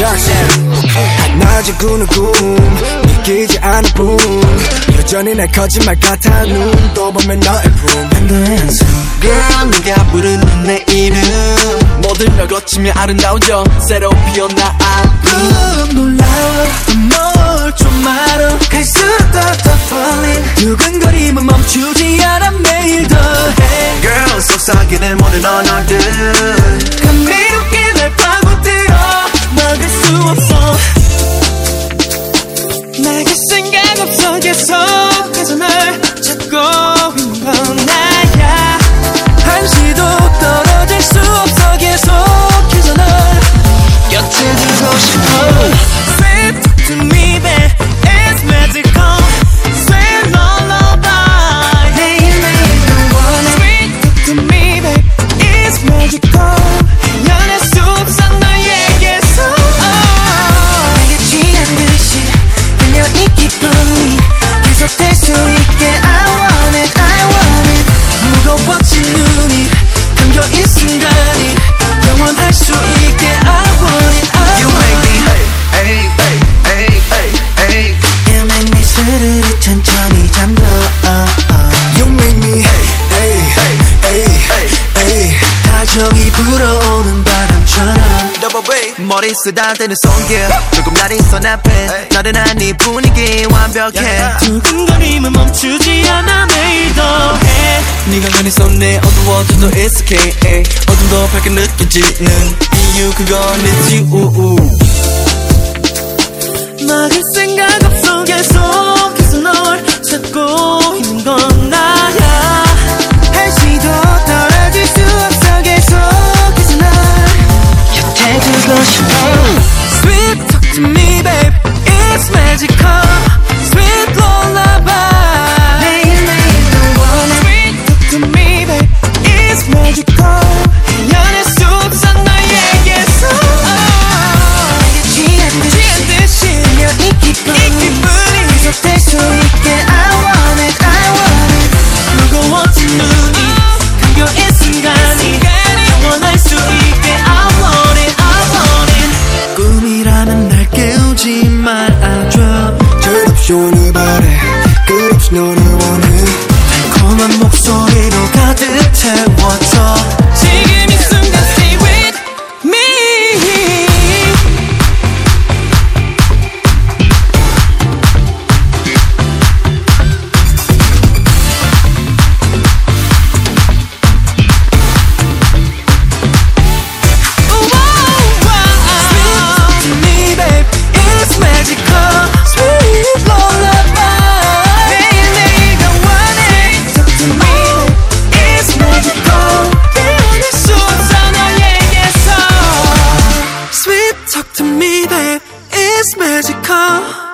낮에 꾸는 꿈 믿기지 않을 뿐 여전히 내 거짓말 같아 눈또 보면 너의 품. 한숨 Girl 네가 부르는 내 이름. 모든 걸 거치며 아름다운 정 새로 피어나 꿈 놀라워 뭘좀 알아. 갈수록 더 falling. 두근거림은 멈추지 않아 매일 더해. Girl 속삭이는 모든 언어들 없어 계속해서 날 찾고 바람처럼 머리 쓰다대는 손길 조금 날 있어 앞에 나른한 이 분위기 완벽해. 두근거림은 멈추지 않아 매일 더해. 네가 가니 손에 어두워져도 it's okay 어둠도 밝게 느껴지는 이유. 그건 it's you 막을 생각 Magical 오늘 바래. 끝없이 너를 원해. 달콤한 목소리로 가득 채워 magical